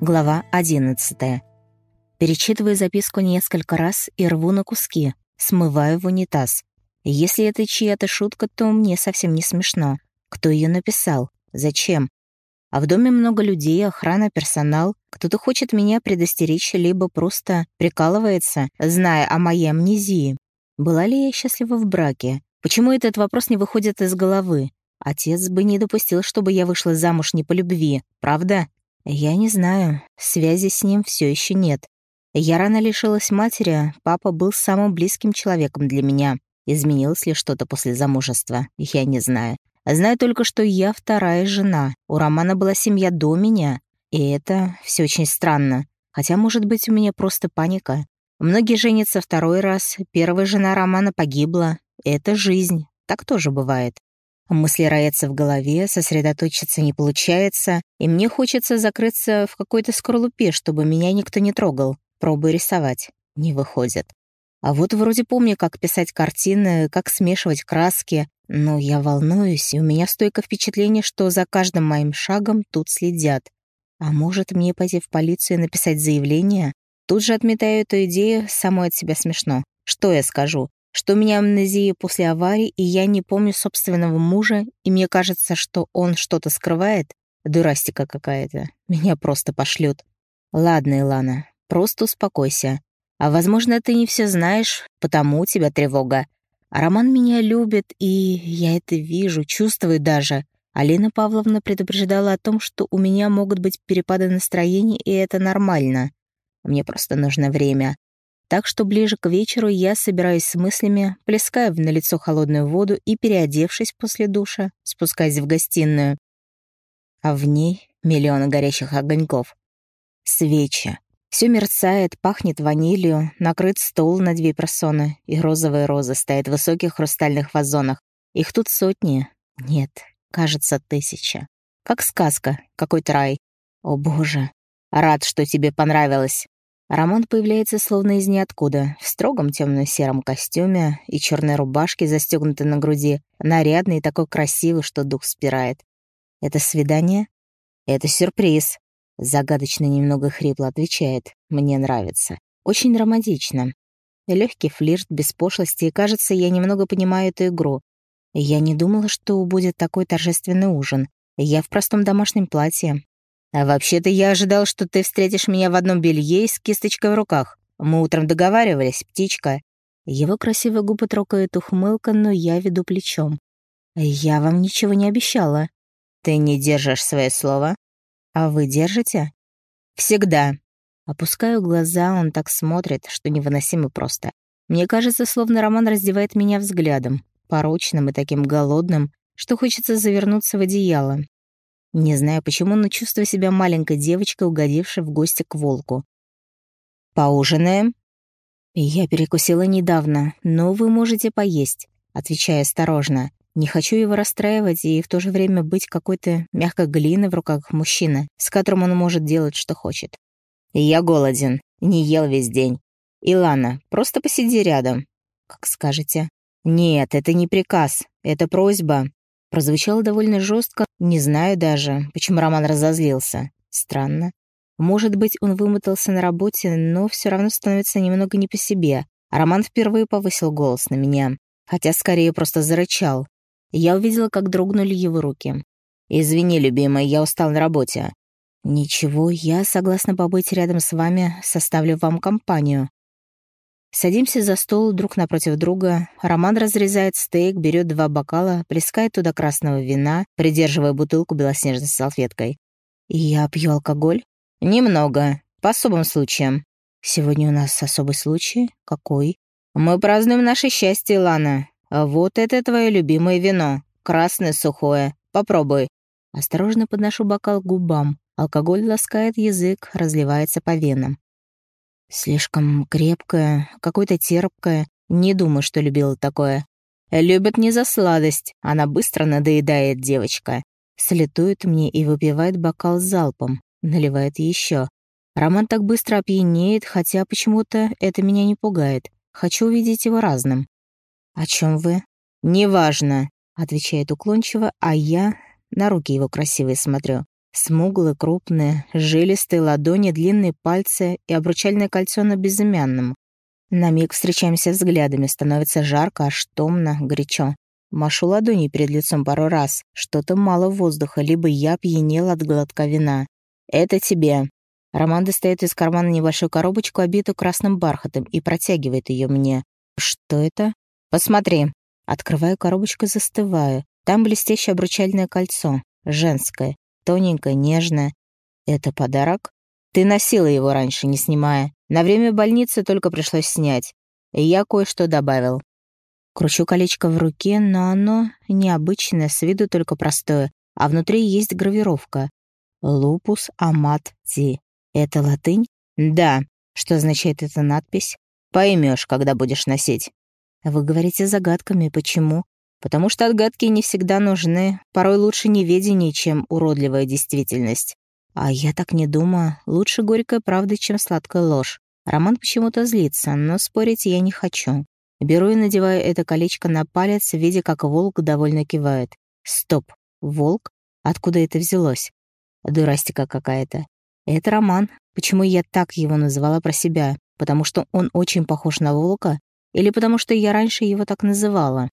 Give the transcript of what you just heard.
Глава 11. Перечитываю записку несколько раз и рву на куски, смываю в унитаз. Если это чья-то шутка, то мне совсем не смешно. Кто ее написал? Зачем? А в доме много людей, охрана, персонал. Кто-то хочет меня предостеречь, либо просто прикалывается, зная о моей амнезии. Была ли я счастлива в браке? Почему этот вопрос не выходит из головы? Отец бы не допустил, чтобы я вышла замуж не по любви, правда? Я не знаю, связи с ним все еще нет. Я рано лишилась матери, папа был самым близким человеком для меня. Изменилось ли что-то после замужества, я не знаю. Знаю только, что я вторая жена. У Романа была семья до меня, и это все очень странно. Хотя, может быть, у меня просто паника. Многие женятся второй раз, первая жена Романа погибла. Это жизнь, так тоже бывает. Мысли роятся в голове, сосредоточиться не получается, и мне хочется закрыться в какой-то скорлупе, чтобы меня никто не трогал. Пробую рисовать. Не выходит. А вот вроде помню, как писать картины, как смешивать краски, но я волнуюсь, и у меня стойкое впечатление, что за каждым моим шагом тут следят. А может, мне пойти в полицию и написать заявление? Тут же отметаю эту идею, самой от себя смешно. Что я скажу? Что у меня амнезия после аварии, и я не помню собственного мужа, и мне кажется, что он что-то скрывает. Дурастика какая-то. Меня просто пошлют. Ладно, Илана, просто успокойся. А возможно, ты не все знаешь, потому у тебя тревога. А Роман меня любит, и я это вижу, чувствую даже. Алина Павловна предупреждала о том, что у меня могут быть перепады настроения, и это нормально. Мне просто нужно время. Так что ближе к вечеру я собираюсь с мыслями, плеская на лицо холодную воду и, переодевшись после душа, спускаясь в гостиную. А в ней миллионы горящих огоньков. Свечи. Все мерцает, пахнет ванилью, накрыт стол на две персоны, и розовые розы стоят в высоких хрустальных вазонах. Их тут сотни. Нет, кажется, тысяча. Как сказка, какой-то рай. О боже, рад, что тебе понравилось. Роман появляется словно из ниоткуда, в строгом темно-сером костюме и черной рубашке, застегнутой на груди, нарядный и такой красивый, что дух спирает. «Это свидание?» «Это сюрприз», — загадочно немного хрипло отвечает. «Мне нравится. Очень романтично. Легкий флирт без пошлости, и, кажется, я немного понимаю эту игру. Я не думала, что будет такой торжественный ужин. Я в простом домашнем платье, а вообще-то я ожидал, что ты встретишь меня в одном белье с кисточкой в руках. Мы утром договаривались, птичка». Его красивые губы трогает ухмылка, но я веду плечом. «Я вам ничего не обещала». «Ты не держишь свое слово?» «А вы держите?» «Всегда». Опускаю глаза, он так смотрит, что невыносимо просто. Мне кажется, словно Роман раздевает меня взглядом, порочным и таким голодным, что хочется завернуться в одеяло, не знаю почему, но чувствую себя маленькой девочкой, угодившей в гости к волку. «Поужинаем?» «Я перекусила недавно, но вы можете поесть», — отвечаю осторожно. Не хочу его расстраивать и в то же время быть какой-то мягкой глиной в руках мужчины, с которым он может делать, что хочет. «Я голоден, не ел весь день. Илана, просто посиди рядом». «Как скажете». «Нет, это не приказ, это просьба. Прозвучало довольно жестко, не знаю даже, почему Роман разозлился. Странно. Может быть, он вымотался на работе, но все равно становится немного не по себе. Роман впервые повысил голос на меня, хотя скорее просто зарычал. Я увидела, как дрогнули его руки. «Извини, любимая, я устал на работе». «Ничего, я согласна побыть рядом с вами, составлю вам компанию. Садимся за стол друг напротив друга. Роман разрезает стейк, берет два бокала, плескает туда красного вина, придерживая бутылку белоснежной салфеткой. «Я пью алкоголь?» «Немного. По особым случаям». «Сегодня у нас особый случай. Какой?» «Мы празднуем наше счастье, Лана. Вот это твое любимое вино. Красное, сухое. Попробуй». Осторожно подношу бокал к губам. Алкоголь ласкает язык, разливается по венам. Слишком крепкая, какое-то терпкое. Не думаю, что любила такое. Любит не за сладость, она быстро надоедает девочка. Слетует мне и выпивает бокал залпом, наливает еще. Роман так быстро опьянеет, хотя почему-то это меня не пугает. Хочу увидеть его разным. «О чем вы?» «Неважно», — отвечает уклончиво, а я на руки его красивые смотрю. Смуглые, крупные, жилистые ладони, длинные пальцы и обручальное кольцо на безымянном. На миг встречаемся взглядами, становится жарко, аж томно, горячо. Машу ладони перед лицом пару раз. Что-то мало воздуха, либо я пьянел от глотка вина. «Это тебе». Роман достает из кармана небольшую коробочку, обитую красным бархатом, и протягивает ее мне. «Что это?» «Посмотри». Открываю коробочку, застываю. Там блестящее обручальное кольцо. Женское. Тоненькое, нежное. «Это подарок?» «Ты носила его раньше, не снимая. На время больницы только пришлось снять. И я кое-что добавил. Кручу колечко в руке, но оно необычное, с виду только простое, а внутри есть гравировка. «Лупус амат ди». Это латынь? Да. Что означает эта надпись? Поймешь, когда будешь носить. Вы говорите загадками. Почему? Потому что отгадки не всегда нужны. Порой лучше неведение, чем уродливая действительность. А я так не думаю. Лучше горькая правда, чем сладкая ложь. Роман почему-то злится, но спорить я не хочу. Беру и надеваю это колечко на палец, видя, как волк довольно кивает. Стоп. Волк? Откуда это взялось? Дурастика какая-то. Это Роман. Почему я так его называла про себя? Потому что он очень похож на волка? Или потому что я раньше его так называла?